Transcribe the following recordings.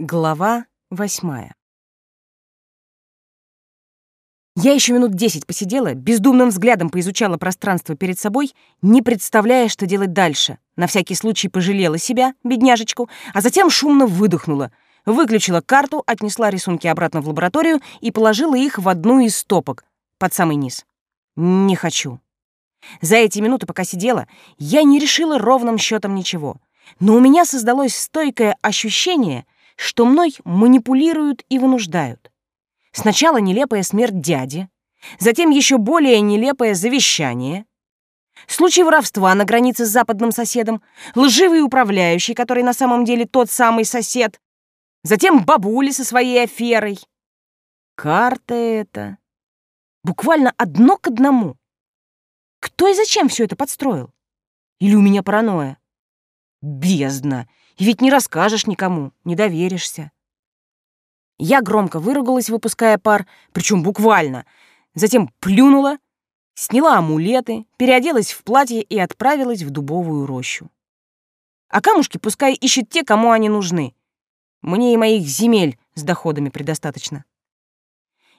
Глава восьмая. Я еще минут десять посидела, бездумным взглядом поизучала пространство перед собой, не представляя, что делать дальше. На всякий случай пожалела себя, бедняжечку, а затем шумно выдохнула, выключила карту, отнесла рисунки обратно в лабораторию и положила их в одну из стопок, под самый низ. Не хочу. За эти минуты, пока сидела, я не решила ровным счетом ничего. Но у меня создалось стойкое ощущение — что мной манипулируют и вынуждают. Сначала нелепая смерть дяди, затем еще более нелепое завещание, случай воровства на границе с западным соседом, лживый управляющий, который на самом деле тот самый сосед, затем бабули со своей аферой. Карта это. Буквально одно к одному. Кто и зачем все это подстроил? Или у меня паранойя? Бездна! И ведь не расскажешь никому, не доверишься. Я громко выругалась, выпуская пар, причем буквально. Затем плюнула, сняла амулеты, переоделась в платье и отправилась в дубовую рощу. А камушки пускай ищут те, кому они нужны. Мне и моих земель с доходами предостаточно.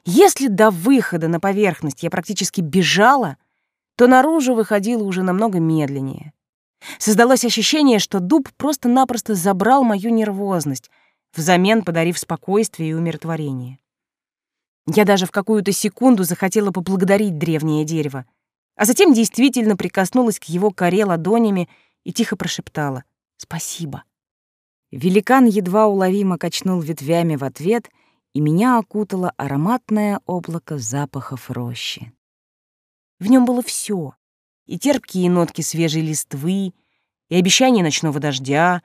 Если до выхода на поверхность я практически бежала, то наружу выходила уже намного медленнее. Создалось ощущение, что дуб просто-напросто забрал мою нервозность, взамен подарив спокойствие и умиротворение. Я даже в какую-то секунду захотела поблагодарить древнее дерево, а затем действительно прикоснулась к его коре ладонями и тихо прошептала «Спасибо». Великан едва уловимо качнул ветвями в ответ, и меня окутало ароматное облако запахов рощи. В нем было все и терпкие нотки свежей листвы, и обещание ночного дождя,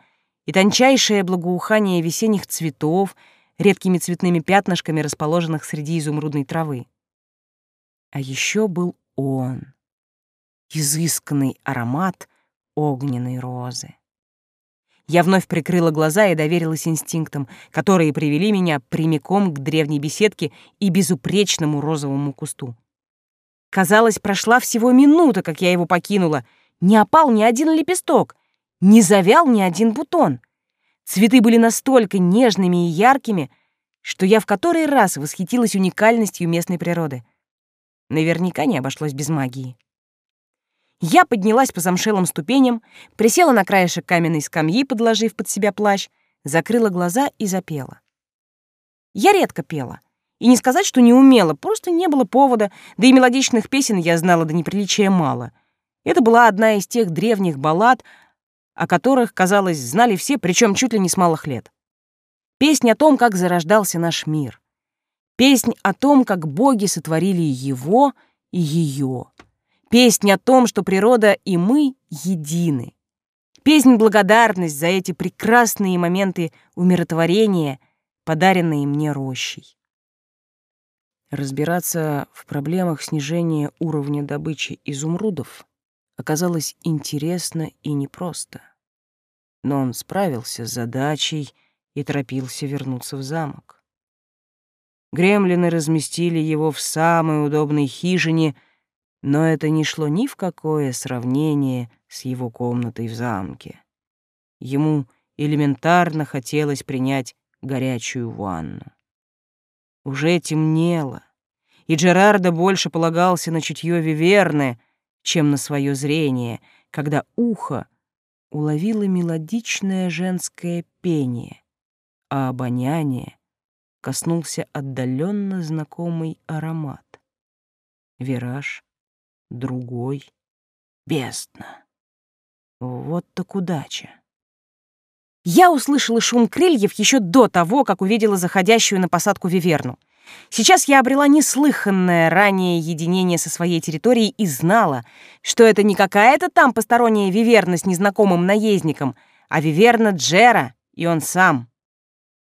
и тончайшее благоухание весенних цветов, редкими цветными пятнышками, расположенных среди изумрудной травы. А еще был он, изысканный аромат огненной розы. Я вновь прикрыла глаза и доверилась инстинктам, которые привели меня прямиком к древней беседке и безупречному розовому кусту. Казалось, прошла всего минута, как я его покинула. Не опал ни один лепесток, не завял ни один бутон. Цветы были настолько нежными и яркими, что я в который раз восхитилась уникальностью местной природы. Наверняка не обошлось без магии. Я поднялась по замшелым ступеням, присела на краешек каменной скамьи, подложив под себя плащ, закрыла глаза и запела. Я редко пела — и не сказать, что не умела, просто не было повода, да и мелодичных песен я знала до неприличия мало. Это была одна из тех древних баллад, о которых, казалось, знали все, причем чуть ли не с малых лет. Песня о том, как зарождался наш мир. Песнь о том, как боги сотворили его и ее. Песнь о том, что природа и мы едины. Песнь благодарность за эти прекрасные моменты умиротворения, подаренные мне рощей. Разбираться в проблемах снижения уровня добычи изумрудов оказалось интересно и непросто. Но он справился с задачей и торопился вернуться в замок. Гремлины разместили его в самой удобной хижине, но это не шло ни в какое сравнение с его комнатой в замке. Ему элементарно хотелось принять горячую ванну. Уже темнело, и Джерардо больше полагался на чутье Виверны, чем на свое зрение, когда ухо уловило мелодичное женское пение, а обоняние коснулся отдаленно знакомый аромат. Вираж, другой, бездна. Вот так удача. Я услышала шум крыльев еще до того, как увидела заходящую на посадку Виверну. Сейчас я обрела неслыханное ранее единение со своей территорией и знала, что это не какая-то там посторонняя Виверна с незнакомым наездником, а Виверна Джера, и он сам.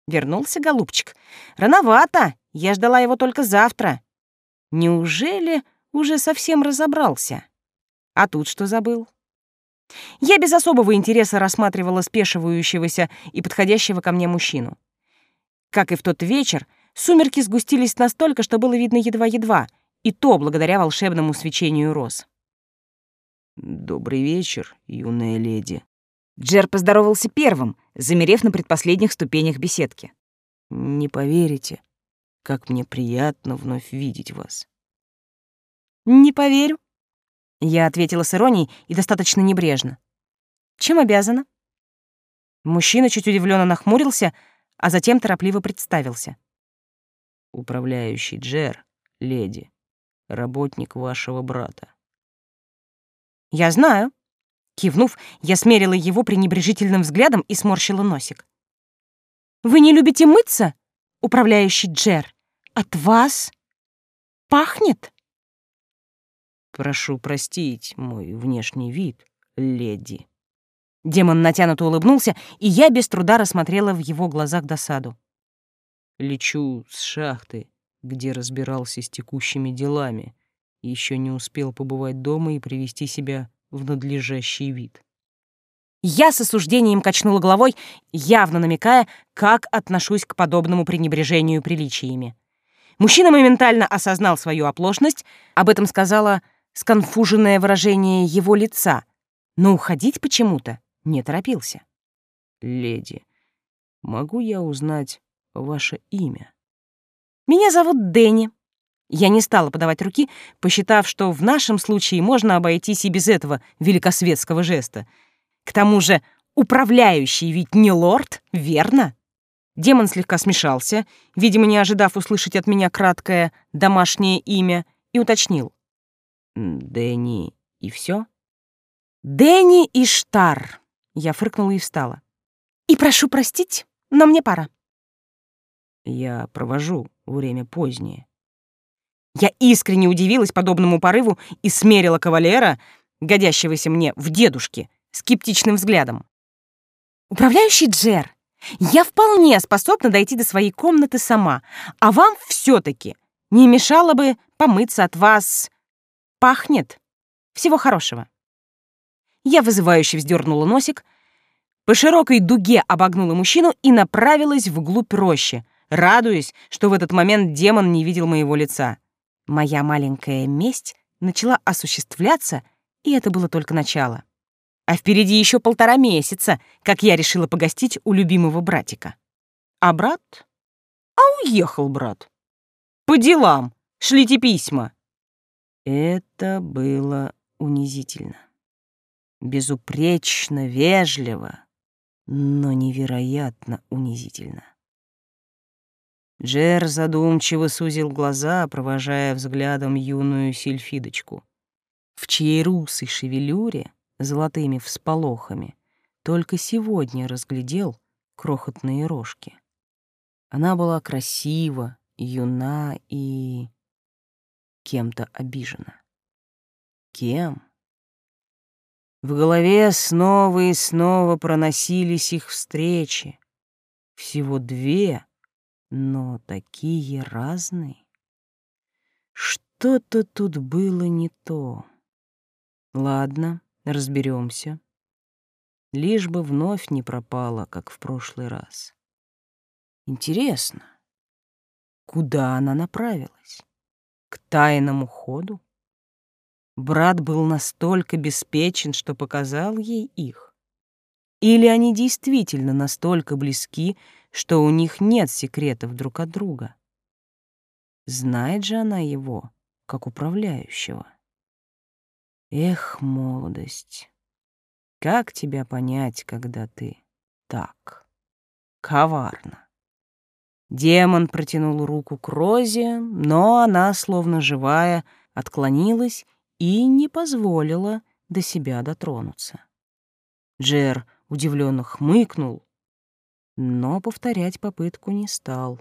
Вернулся голубчик. Рановато, я ждала его только завтра. Неужели уже совсем разобрался? А тут что забыл? Я без особого интереса рассматривала спешивающегося и подходящего ко мне мужчину. Как и в тот вечер, сумерки сгустились настолько, что было видно едва-едва, и то благодаря волшебному свечению роз. «Добрый вечер, юная леди», Джер поздоровался первым, замерев на предпоследних ступенях беседки. «Не поверите, как мне приятно вновь видеть вас». «Не поверю», — я ответила с иронией и достаточно небрежно. «Чем обязана?» Мужчина чуть удивленно нахмурился, а затем торопливо представился. «Управляющий Джер, леди, работник вашего брата». «Я знаю», Кивнув, я смерила его пренебрежительным взглядом и сморщила носик. «Вы не любите мыться, управляющий Джер? От вас пахнет?» «Прошу простить мой внешний вид, леди». Демон натянуто улыбнулся, и я без труда рассмотрела в его глазах досаду. «Лечу с шахты, где разбирался с текущими делами, еще не успел побывать дома и привести себя в надлежащий вид. Я с осуждением качнула головой, явно намекая, как отношусь к подобному пренебрежению приличиями. Мужчина моментально осознал свою оплошность, об этом сказала сконфуженное выражение его лица, но уходить почему-то не торопился. «Леди, могу я узнать ваше имя?» «Меня зовут Дэнни», я не стала подавать руки, посчитав, что в нашем случае можно обойтись и без этого великосветского жеста. К тому же управляющий ведь не лорд, верно? Демон слегка смешался, видимо, не ожидав услышать от меня краткое домашнее имя, и уточнил. «Дэнни и все? «Дэнни Штар», — я фыркнула и встала. «И прошу простить, но мне пора». «Я провожу, время позднее», я искренне удивилась подобному порыву и смерила кавалера, годящегося мне в дедушке, скептичным взглядом. «Управляющий Джер, я вполне способна дойти до своей комнаты сама, а вам все таки не мешало бы помыться от вас. Пахнет. Всего хорошего». Я вызывающе вздернула носик, по широкой дуге обогнула мужчину и направилась вглубь рощи, радуясь, что в этот момент демон не видел моего лица. Моя маленькая месть начала осуществляться, и это было только начало. А впереди еще полтора месяца, как я решила погостить у любимого братика. А брат? А уехал брат. По делам. Шлите письма. Это было унизительно. Безупречно вежливо, но невероятно унизительно. Джер задумчиво сузил глаза, провожая взглядом юную сильфидочку, в чьей русой шевелюре, золотыми всполохами, только сегодня разглядел крохотные рожки. Она была красива, юна и кем-то обижена. Кем? В голове снова и снова проносились их встречи. Всего две — но такие разные. Что-то тут было не то. Ладно, разберемся. Лишь бы вновь не пропала, как в прошлый раз. Интересно, куда она направилась? К тайному ходу? Брат был настолько беспечен, что показал ей их. Или они действительно настолько близки, что у них нет секретов друг от друга. Знает же она его, как управляющего. Эх, молодость, как тебя понять, когда ты так коварно? Демон протянул руку к Розе, но она, словно живая, отклонилась и не позволила до себя дотронуться. Джер удивленно хмыкнул, но повторять попытку не стал.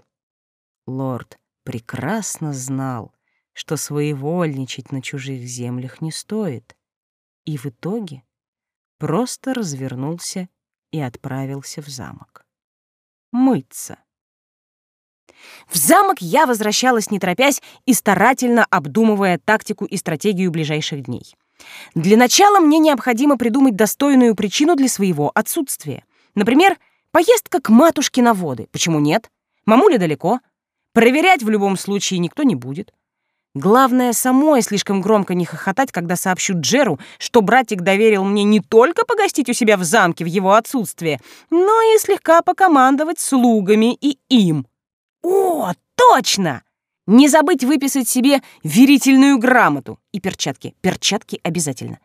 Лорд прекрасно знал, что своевольничать на чужих землях не стоит, и в итоге просто развернулся и отправился в замок. Мыться. В замок я возвращалась не торопясь и старательно обдумывая тактику и стратегию ближайших дней. Для начала мне необходимо придумать достойную причину для своего отсутствия. Например, Поездка к матушке на воды. Почему нет? Мамуля далеко. Проверять в любом случае никто не будет. Главное, самой слишком громко не хохотать, когда сообщу Джеру, что братик доверил мне не только погостить у себя в замке в его отсутствие, но и слегка покомандовать слугами и им. О, точно! Не забыть выписать себе верительную грамоту и перчатки. Перчатки обязательно.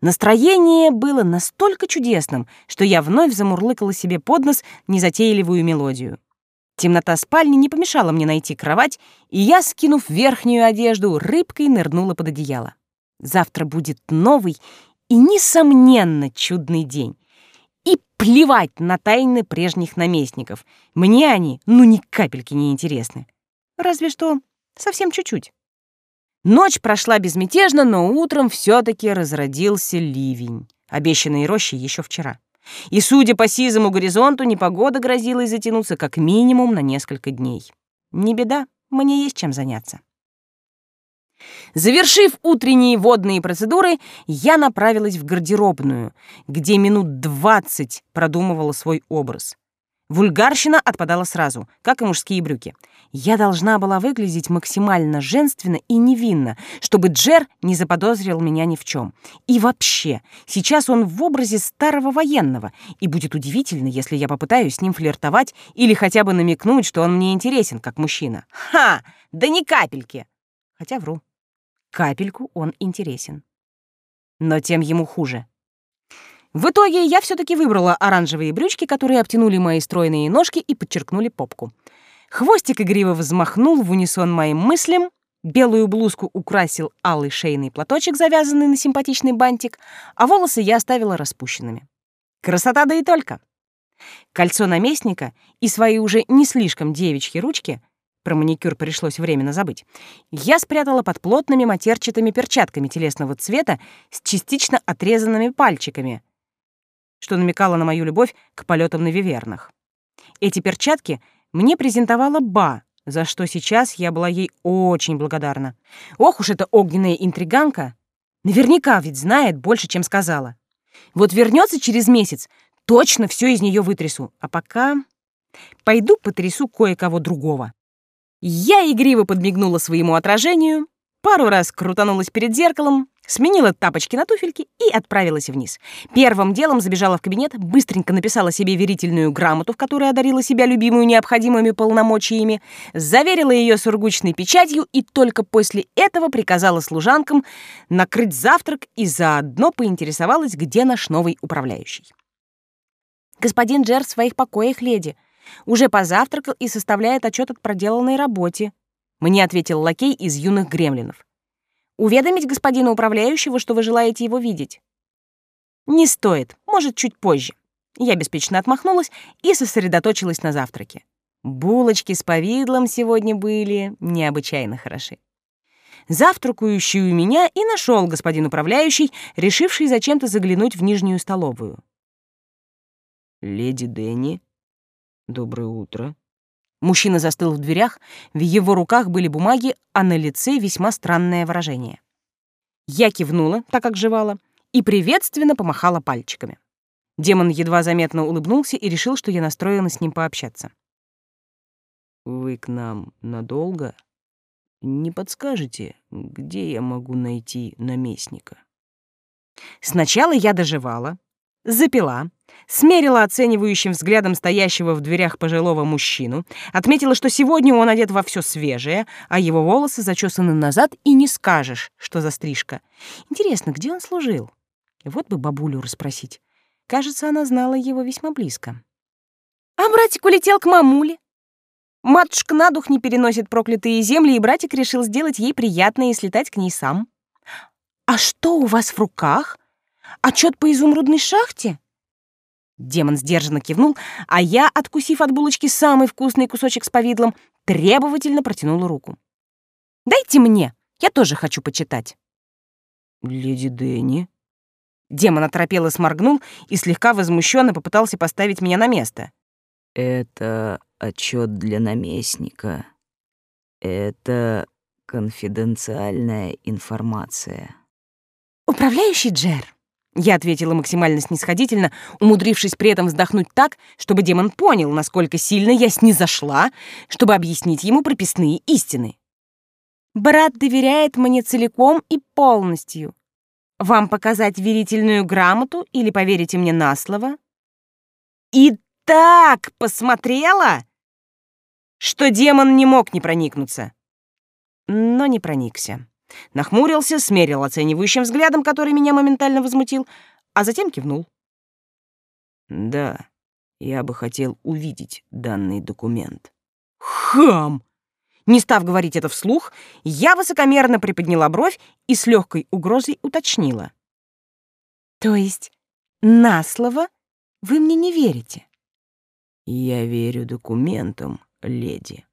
Настроение было настолько чудесным, что я вновь замурлыкала себе под нос незатейливую мелодию. Темнота спальни не помешала мне найти кровать, и я, скинув верхнюю одежду, рыбкой нырнула под одеяло. Завтра будет новый и, несомненно, чудный день. И плевать на тайны прежних наместников. Мне они, ну, ни капельки не интересны. Разве что совсем чуть-чуть. Ночь прошла безмятежно, но утром все таки разродился ливень, обещанный рощей еще вчера. И, судя по сизому горизонту, непогода грозилась затянуться как минимум на несколько дней. Не беда, мне есть чем заняться. Завершив утренние водные процедуры, я направилась в гардеробную, где минут двадцать продумывала свой образ. Вульгарщина отпадала сразу, как и мужские брюки. Я должна была выглядеть максимально женственно и невинно, чтобы Джер не заподозрил меня ни в чем. И вообще, сейчас он в образе старого военного, и будет удивительно, если я попытаюсь с ним флиртовать или хотя бы намекнуть, что он мне интересен как мужчина. Ха! Да ни капельки! Хотя вру. Капельку он интересен. Но тем ему хуже. В итоге я все-таки выбрала оранжевые брючки, которые обтянули мои стройные ножки и подчеркнули попку. Хвостик игриво взмахнул в унисон моим мыслям, белую блузку украсил алый шейный платочек, завязанный на симпатичный бантик, а волосы я оставила распущенными. Красота да и только. Кольцо наместника и свои уже не слишком девичьи ручки про маникюр пришлось временно забыть, я спрятала под плотными матерчатыми перчатками телесного цвета с частично отрезанными пальчиками, что намекало на мою любовь к полетам на вивернах. Эти перчатки мне презентовала Ба, за что сейчас я была ей очень благодарна. Ох уж эта огненная интриганка! Наверняка ведь знает больше, чем сказала. Вот вернется через месяц, точно все из нее вытрясу. А пока пойду потрясу кое-кого другого. Я игриво подмигнула своему отражению, пару раз крутанулась перед зеркалом, Сменила тапочки на туфельки и отправилась вниз. Первым делом забежала в кабинет, быстренько написала себе верительную грамоту, в которой одарила себя любимую необходимыми полномочиями, заверила ее сургучной печатью и только после этого приказала служанкам накрыть завтрак и заодно поинтересовалась, где наш новый управляющий. «Господин Джер в своих покоях, леди. Уже позавтракал и составляет отчет от проделанной работе», мне ответил лакей из юных гремлинов. Уведомить господина управляющего, что вы желаете его видеть. Не стоит, может, чуть позже. Я беспечно отмахнулась и сосредоточилась на завтраке. Булочки с повидлом сегодня были необычайно хороши. Завтракающий у меня и нашел господин управляющий, решивший зачем-то заглянуть в нижнюю столовую. «Леди Дэнни, доброе утро», Мужчина застыл в дверях, в его руках были бумаги, а на лице весьма странное выражение. Я кивнула, так как жевала, и приветственно помахала пальчиками. Демон едва заметно улыбнулся и решил, что я настроена с ним пообщаться. «Вы к нам надолго? Не подскажете, где я могу найти наместника?» Сначала я доживала, запила, смерила оценивающим взглядом стоящего в дверях пожилого мужчину, отметила, что сегодня он одет во все свежее, а его волосы зачесаны назад, и не скажешь, что за стрижка. Интересно, где он служил? Вот бы бабулю расспросить. Кажется, она знала его весьма близко. А братик улетел к мамуле. Матушка на дух не переносит проклятые земли, и братик решил сделать ей приятное и слетать к ней сам. «А что у вас в руках? Отчет по изумрудной шахте?» Демон сдержанно кивнул, а я, откусив от булочки самый вкусный кусочек с повидлом, требовательно протянула руку. «Дайте мне, я тоже хочу почитать». «Леди Дэнни?» Демон оторопело сморгнул и слегка возмущенно попытался поставить меня на место. «Это отчет для наместника. Это конфиденциальная информация». «Управляющий Джер, я ответила максимально снисходительно, умудрившись при этом вздохнуть так, чтобы демон понял, насколько сильно я снизошла, чтобы объяснить ему прописные истины. Брат доверяет мне целиком и полностью. Вам показать верительную грамоту или поверите мне на слово? И так посмотрела, что демон не мог не проникнуться. Но не проникся. Нахмурился, смерил оценивающим взглядом, который меня моментально возмутил, а затем кивнул. «Да, я бы хотел увидеть данный документ». «Хам!» Не став говорить это вслух, я высокомерно приподняла бровь и с легкой угрозой уточнила. «То есть на слово вы мне не верите?» «Я верю документам, леди».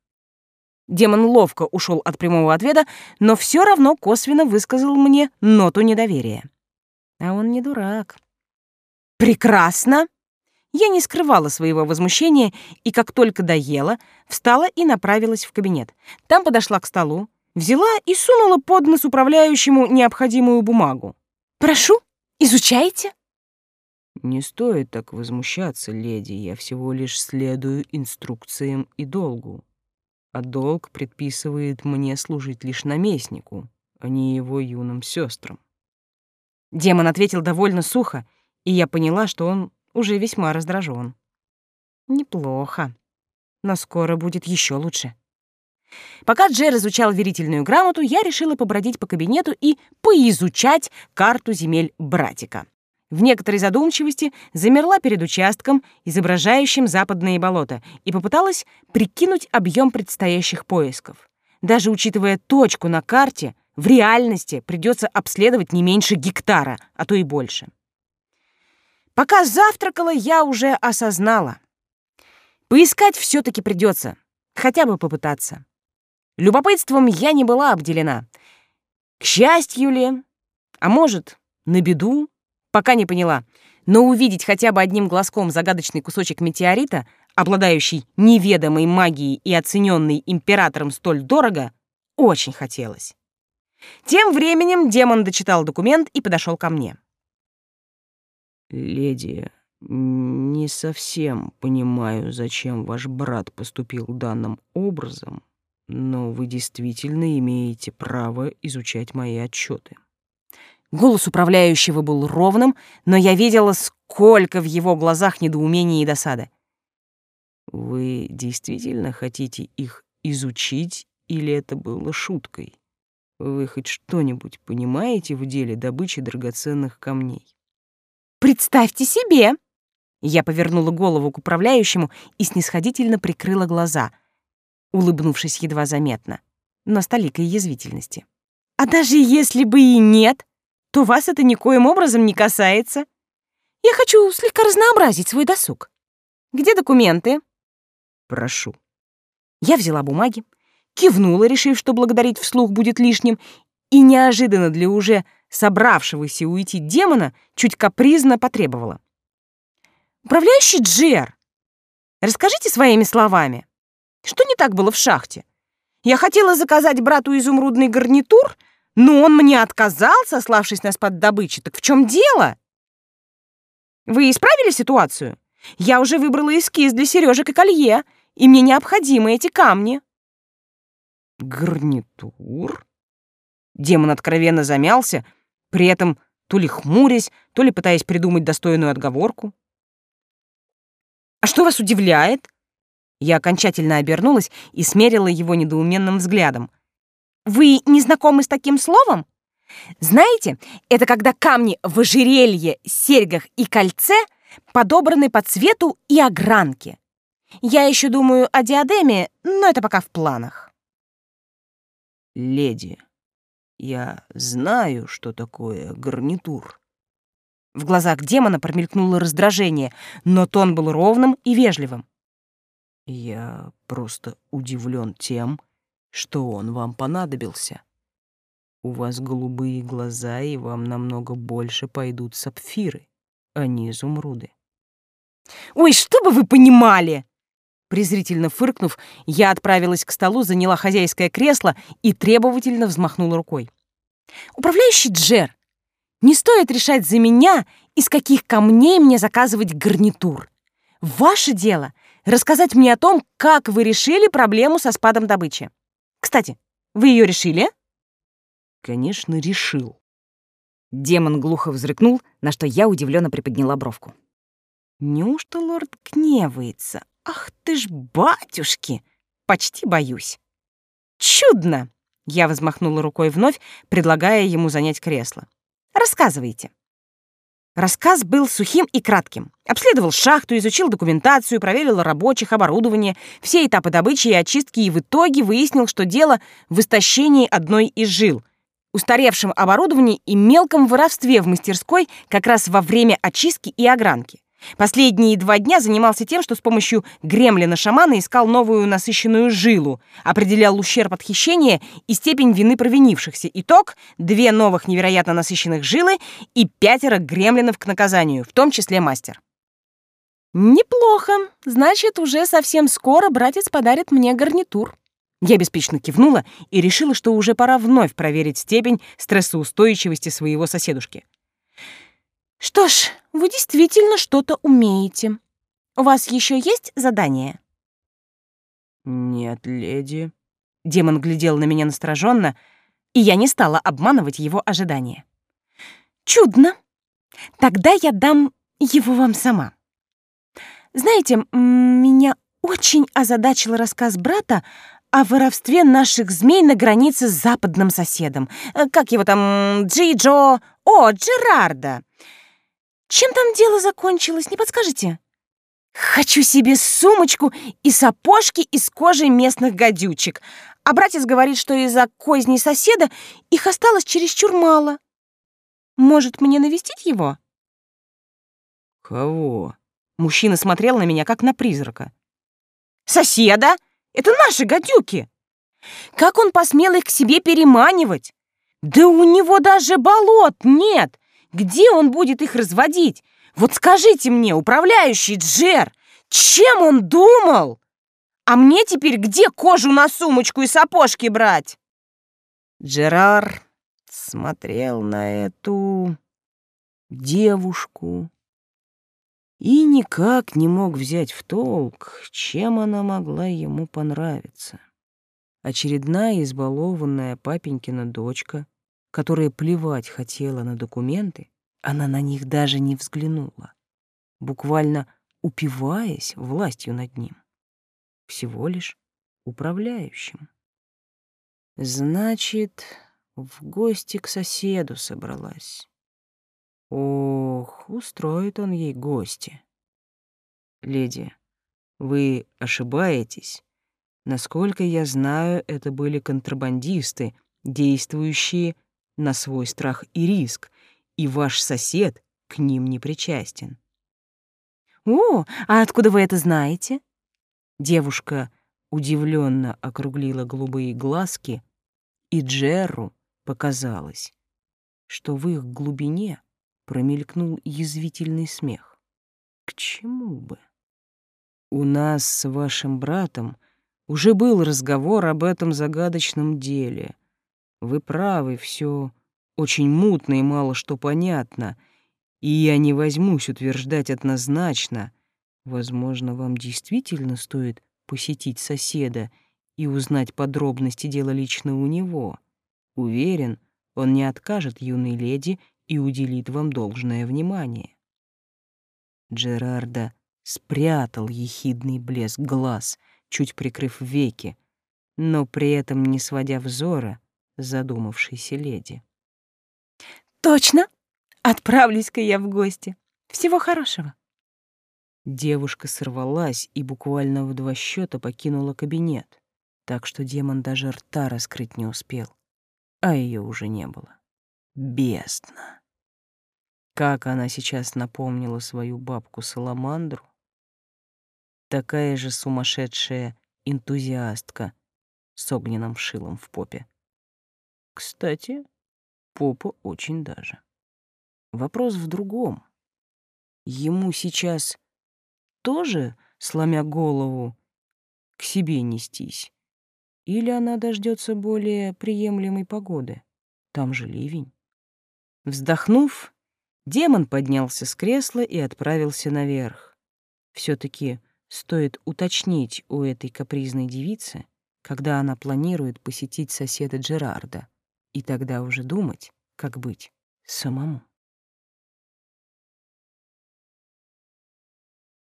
Демон ловко ушел от прямого ответа, но все равно косвенно высказал мне ноту недоверия. А он не дурак. «Прекрасно!» Я не скрывала своего возмущения и, как только доела, встала и направилась в кабинет. Там подошла к столу, взяла и сунула под нос управляющему необходимую бумагу. «Прошу, изучайте». «Не стоит так возмущаться, леди, я всего лишь следую инструкциям и долгу. А долг предписывает мне служить лишь наместнику, а не его юным сестрам. Демон ответил довольно сухо, и я поняла, что он уже весьма раздражен. Неплохо, но скоро будет еще лучше. Пока Джер изучал верительную грамоту, я решила побродить по кабинету и поизучать карту земель братика. В некоторой задумчивости замерла перед участком, изображающим западные болота, и попыталась прикинуть объем предстоящих поисков. Даже учитывая точку на карте, в реальности придется обследовать не меньше гектара, а то и больше. Пока завтракала, я уже осознала. Поискать все таки придется, хотя бы попытаться. Любопытством я не была обделена. К счастью ли, а может, на беду, пока не поняла. Но увидеть хотя бы одним глазком загадочный кусочек метеорита, обладающий неведомой магией и оцененный императором столь дорого, очень хотелось. Тем временем демон дочитал документ и подошел ко мне. «Леди, не совсем понимаю, зачем ваш брат поступил данным образом, но вы действительно имеете право изучать мои отчеты. Голос управляющего был ровным, но я видела, сколько в его глазах недоумения и досады. «Вы действительно хотите их изучить, или это было шуткой? Вы хоть что-нибудь понимаете в деле добычи драгоценных камней?» Представьте себе!» Я повернула голову к управляющему и снисходительно прикрыла глаза, улыбнувшись едва заметно, но с толикой язвительности. «А даже если бы и нет, то вас это никоим образом не касается. Я хочу слегка разнообразить свой досуг. Где документы?» «Прошу». Я взяла бумаги, кивнула, решив, что благодарить вслух будет лишним, и неожиданно для уже собравшегося уйти демона, чуть капризно потребовала. «Управляющий Джер, расскажите своими словами, что не так было в шахте? Я хотела заказать брату изумрудный гарнитур, но он мне отказал, сославшись на спад добычи. Так в чем дело? Вы исправили ситуацию? Я уже выбрала эскиз для сережек и колье, и мне необходимы эти камни». «Гарнитур?» Демон откровенно замялся, при этом то ли хмурясь, то ли пытаясь придумать достойную отговорку. «А что вас удивляет?» Я окончательно обернулась и смерила его недоуменным взглядом. «Вы не знакомы с таким словом? Знаете, это когда камни в ожерелье, серьгах и кольце подобраны по цвету и огранке. Я еще думаю о диадеме, но это пока в планах». «Леди», я знаю, что такое гарнитур. В глазах демона промелькнуло раздражение, но тон был ровным и вежливым. Я просто удивлен тем, что он вам понадобился. У вас голубые глаза, и вам намного больше пойдут сапфиры, а не изумруды. «Ой, что бы вы понимали!» Презрительно фыркнув, я отправилась к столу, заняла хозяйское кресло и требовательно взмахнула рукой. «Управляющий Джер, не стоит решать за меня, из каких камней мне заказывать гарнитур. Ваше дело — рассказать мне о том, как вы решили проблему со спадом добычи. Кстати, Вы ее решили?» «Конечно, решил». Демон глухо взрыкнул, на что я удивленно приподняла бровку. «Неужто лорд гневается? Ах ты ж, батюшки! Почти боюсь». «Чудно!» — я взмахнула рукой вновь, предлагая ему занять кресло. «Рассказывайте». Рассказ был сухим и кратким. Обследовал шахту, изучил документацию, проверил рабочих, оборудование, все этапы добычи и очистки и в итоге выяснил, что дело в истощении одной из жил, устаревшем оборудовании и мелком воровстве в мастерской как раз во время очистки и огранки. Последние два дня занимался тем, что с помощью гремлина-шамана искал новую насыщенную жилу, определял ущерб от хищения и степень вины провинившихся. Итог — две новых невероятно насыщенных жилы и пятеро гремлинов к наказанию, в том числе мастер. «Неплохо. Значит, уже совсем скоро братец подарит мне гарнитур». Я беспечно кивнула и решила, что уже пора вновь проверить степень стрессоустойчивости своего соседушки. Что ж, вы действительно что-то умеете. У вас еще есть задание? Нет, леди. Демон глядел на меня настороженно, и я не стала обманывать его ожидания. Чудно. Тогда я дам его вам сама. Знаете, меня очень озадачил рассказ брата о воровстве наших змей на границе с западным соседом. Э, как его там, Джи-Джо? О, Джерарда. Чем там дело закончилось, не подскажете? Хочу себе сумочку и сапожки из кожи местных гадючек. А братец говорит, что из-за козней соседа их осталось чересчур мало. Может, мне навестить его? Кого? Мужчина смотрел на меня, как на призрака. Соседа? Это наши гадюки. Как он посмел их к себе переманивать? Да у него даже болот нет. Где он будет их разводить? Вот скажите мне, управляющий Джер, чем он думал? А мне теперь где кожу на сумочку и сапожки брать? Джерар смотрел на эту девушку и никак не мог взять в толк, чем она могла ему понравиться. Очередная избалованная папенькина дочка, которая плевать хотела на документы, она на них даже не взглянула, буквально упиваясь властью над ним. Всего лишь управляющим. Значит, в гости к соседу собралась. Ох, устроит он ей гости. Леди, вы ошибаетесь. Насколько я знаю, это были контрабандисты, действующие на свой страх и риск, и ваш сосед к ним не причастен. «О, а откуда вы это знаете?» Девушка удивленно округлила голубые глазки, и Джерру показалось, что в их глубине промелькнул язвительный смех. К чему бы? У нас с вашим братом уже был разговор об этом загадочном деле. Вы правы, все очень мутно и мало что понятно, и я не возьмусь утверждать однозначно. Возможно, вам действительно стоит посетить соседа и узнать подробности дела лично у него. Уверен, он не откажет юной леди и уделит вам должное внимание. Джерарда спрятал ехидный блеск глаз, чуть прикрыв веки, но при этом не сводя взора задумавшейся леди. «Точно! Отправлюсь-ка я в гости. Всего хорошего!» Девушка сорвалась и буквально в два счета покинула кабинет, так что демон даже рта раскрыть не успел, а ее уже не было. Бездна! Как она сейчас напомнила свою бабку Саламандру, такая же сумасшедшая энтузиастка с огненным шилом в попе. Кстати, попа очень даже. Вопрос в другом. Ему сейчас тоже, сломя голову, к себе нестись? Или она дождется более приемлемой погоды? Там же ливень. Вздохнув, демон поднялся с кресла и отправился наверх. все таки стоит уточнить у этой капризной девицы, когда она планирует посетить соседа Джерарда, и тогда уже думать, как быть самому.